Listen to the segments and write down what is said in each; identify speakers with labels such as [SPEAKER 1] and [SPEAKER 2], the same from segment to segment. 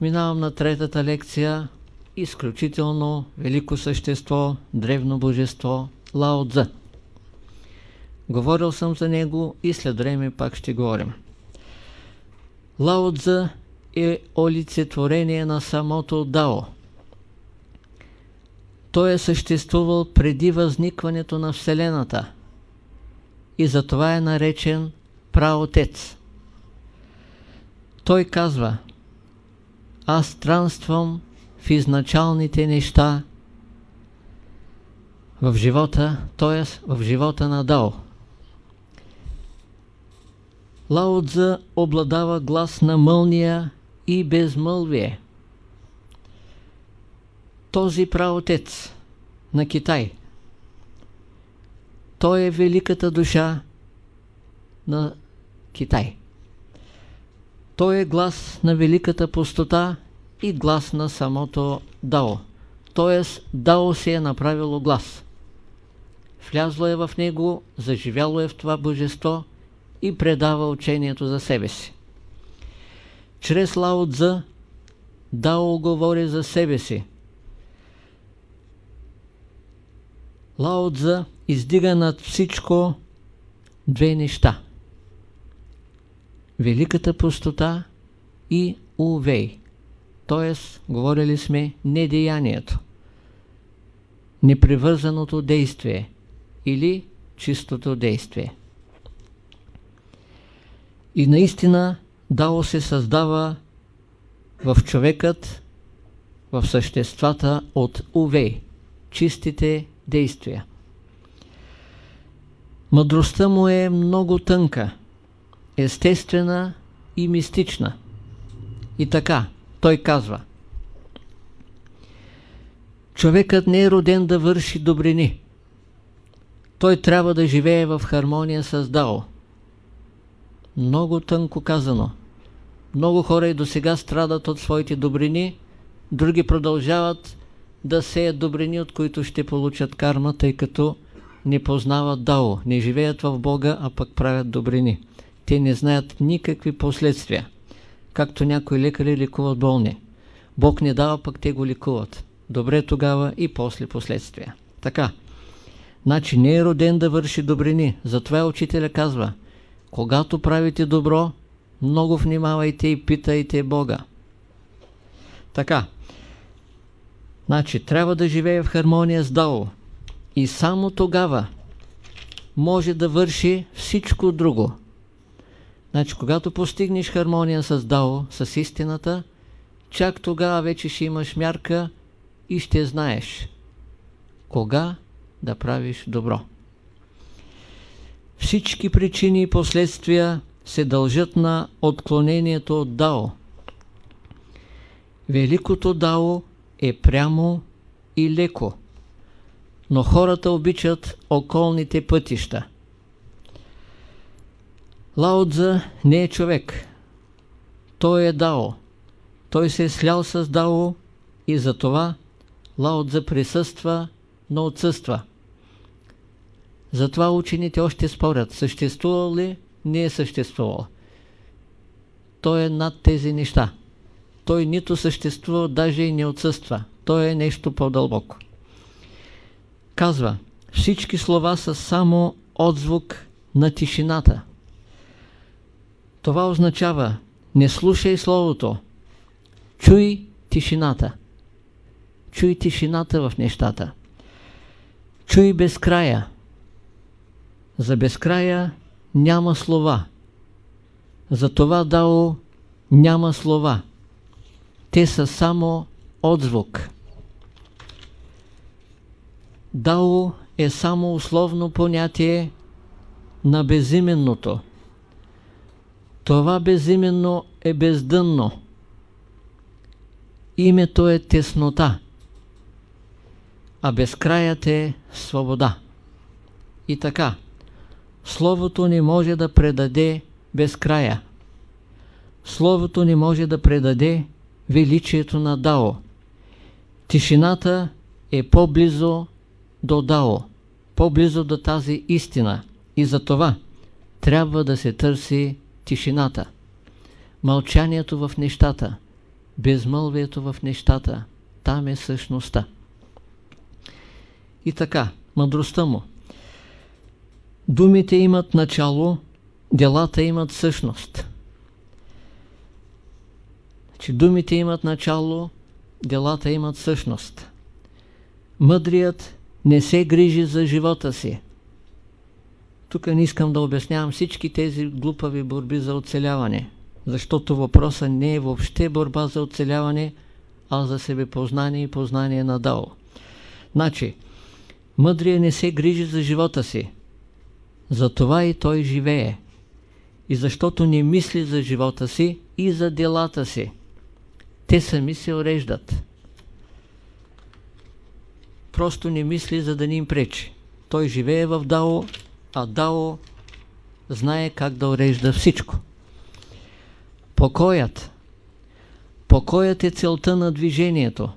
[SPEAKER 1] Минавам на третата лекция. Изключително велико същество, древно божество, Лао Цзъ. Говорил съм за него и след време пак ще говорим. Лао Цзъ е олицетворение на самото Дао. Той е съществувал преди възникването на Вселената и затова е наречен праотец. Той казва Аз странствам в изначалните неща в живота, т.е. в живота на Дао. Лао Цзъ обладава глас на мълния и безмълвие. Този праотец на Китай, той е великата душа на Китай. Той е глас на великата пустота и глас на самото Дао. Тоест, Дао си е направило глас. Влязло е в него, заживяло е в това божество и предава учението за себе си. Чрез Лао Цзъ, Дао говори за себе си. Лао Цзъ издига над всичко две неща. Великата пустота и Увей. Т.е. говорили сме недеянието. Непривързаното действие или чистото действие. И наистина Дао се създава в човекът, в съществата от Увей, чистите действия. Мъдростта му е много тънка, естествена и мистична. И така, той казва Човекът не е роден да върши добрини. Той трябва да живее в хармония с Дао. Много тънко казано. Много хора и до сега страдат от своите добрини, други продължават да сеят добрини, от които ще получат карма, тъй като не познават Дао, не живеят в Бога, а пък правят добрини. Те не знаят никакви последствия. Както някои лекари лекуват болни. Бог не дава, пък те го лекуват. Добре тогава и после последствия. Така. Значи не е роден да върши добрини. Затова учителя казва, когато правите добро, много внимавайте и питайте Бога. Така. Значи, трябва да живее в хармония с Дао. И само тогава може да върши всичко друго. Значи, когато постигнеш хармония с Дао, с истината, чак тогава вече ще имаш мярка и ще знаеш кога да правиш добро. Всички причини и последствия се дължат на отклонението от Дао. Великото Дао е прямо и леко, но хората обичат околните пътища. Лао не е човек. Той е Дао. Той се е слял с Дао и затова Лао присъства, но отсъства. Затова учените още спорят, съществувал ли, не е съществувал. Той е над тези неща. Той нито съществува, даже и не отсъства. Той е нещо по-дълбоко. Казва, всички слова са само отзвук на тишината. Това означава, не слушай Словото, чуй тишината. Чуй тишината в нещата. Чуй безкрая. За безкрая няма слова. За това дао няма слова. Те са само отзвук. Дао е само условно понятие на безименното. Това безименно е бездънно. Името е теснота, а безкраят е свобода. И така, Словото не може да предаде безкрая. Словото не може да предаде величието на Дао. Тишината е по-близо до Дао, по-близо до тази истина и за това трябва да се търси тишината, мълчанието в нещата, безмълвието в нещата. Там е същността. И така, мъдростта му. Думите имат начало, делата имат същност. Че думите имат начало, делата имат същност. Мъдрият не се грижи за живота си. Тук не искам да обяснявам всички тези глупави борби за оцеляване, защото въпросът не е въобще борба за оцеляване, а за себепознание и познание на Дао. Значи, мъдрият не се грижи за живота си, затова и той живее. И защото не мисли за живота си и за делата си. Те сами се уреждат. Просто не мисли, за да ни им пречи. Той живее в Дао, а Дао знае как да урежда всичко. Покоят. Покоят е целта на движението.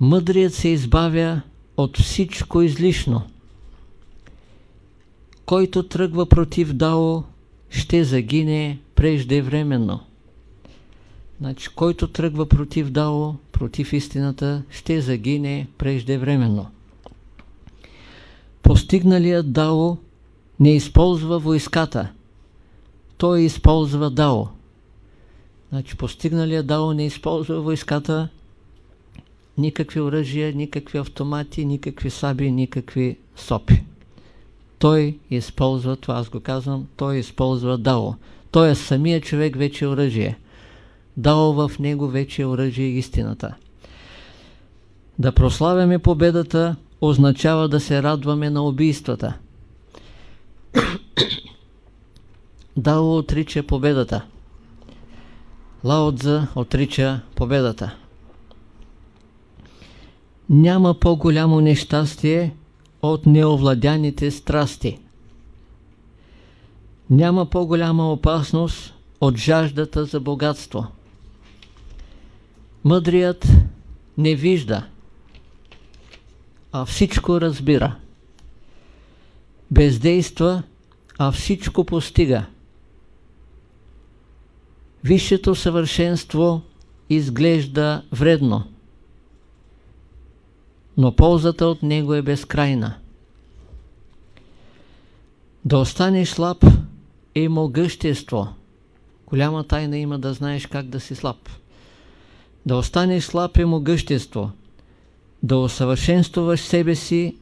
[SPEAKER 1] Мъдрият се избавя от всичко излишно. Който тръгва против Дао, ще загине преждевременно. Значи, който тръгва против Дао, против истината, ще загине преждевременно. Постигналият Дао не използва войската, той използва Дао. Значи постигналият Дао не използва войската, никакви оръжия, никакви автомати, никакви саби, никакви сопи. Той използва, това аз го казвам, той използва Дао. Той е самия човек вече оръжие. Дао в него вече оръжие истината. Да прославяме победата означава да се радваме на убийствата. Дао отрича победата. Лао Цзъ отрича победата. Няма по-голямо нещастие от неовладяните страсти. Няма по-голяма опасност от жаждата за богатство. Мъдрият не вижда, а всичко разбира. Бездейства, а всичко постига. Висшето съвършенство изглежда вредно, но ползата от него е безкрайна. Да останеш слаб е могъщество. Голяма тайна има да знаеш как да си слаб. Да останеш слаб е могъщество. Да усъвършенствуваш себе си,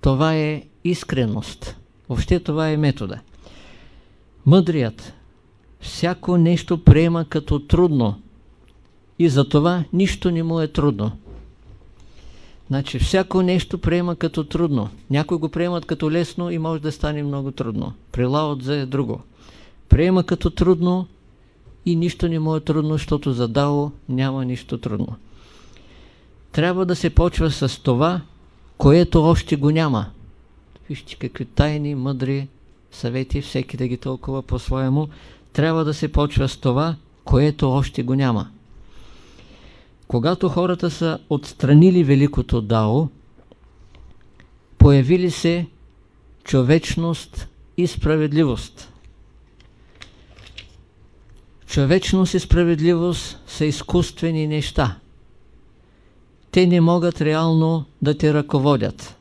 [SPEAKER 1] това е искреност. Въобще това е метода. Мъдрият всяко нещо приема като трудно и затова нищо не му е трудно. Значи всяко нещо приема като трудно. Някои го приемат като лесно и може да стане много трудно. При Лао е друго. Приема като трудно и нищо не му е трудно, защото за Дао няма нищо трудно. Трябва да се почва с това, което още го няма. Вижте какви тайни, мъдри съвети, всеки да ги толкова по-своему. Трябва да се почва с това, което още го няма. Когато хората са отстранили великото Дао, появили се човечност и справедливост. Човечност и справедливост са изкуствени неща. Те не могат реално да те ръководят.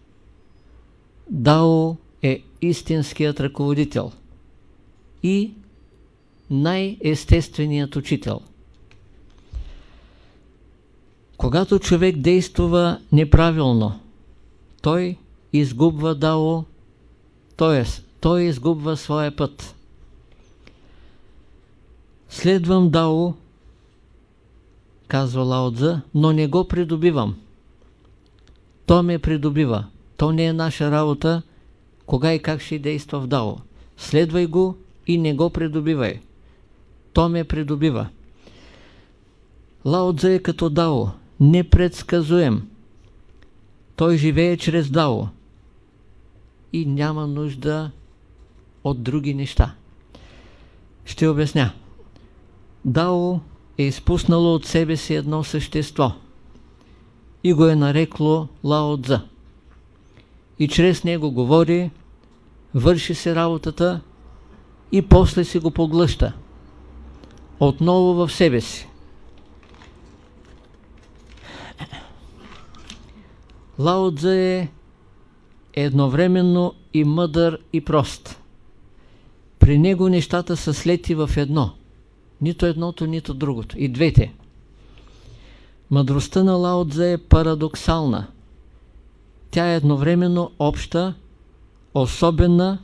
[SPEAKER 1] Дао е истинският ръководител и най-естественият учител. Когато човек действува неправилно, той изгубва дао, т.е. той изгубва своя път. Следвам дао, казва Лао Цзъ, но не го придобивам. То ме придобива. То не е наша работа, кога и как ще действа в дао. Следвай го и не го придобивай. То ме придобива. Лао Цзъ е като дао, непредсказуем. Той живее чрез дао и няма нужда от други неща. Ще обясня. Дао е изпуснало от себе си едно същество и го е нарекло Лао. И чрез него говори, върши се работата и после си го поглъща. отново в себе си. Лао е едновременно и мъдър и прост. При него нещата са слети в едно. Нито едното, нито другото. И двете. Мъдростта на Лао Цзе е парадоксална. Тя е едновременно обща, особена,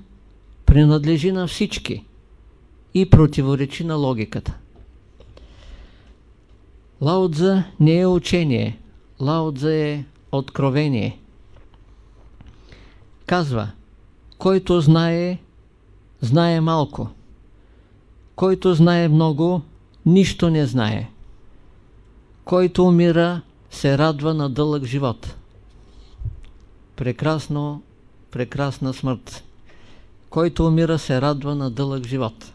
[SPEAKER 1] принадлежи на всички и противоречи на логиката. Лао Цзе не е учение. Лао Цзе е откровение. Казва, който знае, знае малко. Който знае много, нищо не знае. Който умира, се радва на дълъг живот. Прекрасно, прекрасна смърт. Който умира, се радва на дълъг живот.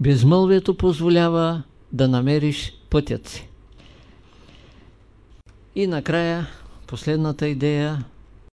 [SPEAKER 1] Безмълвието позволява да намериш пътят си. И накрая, последната идея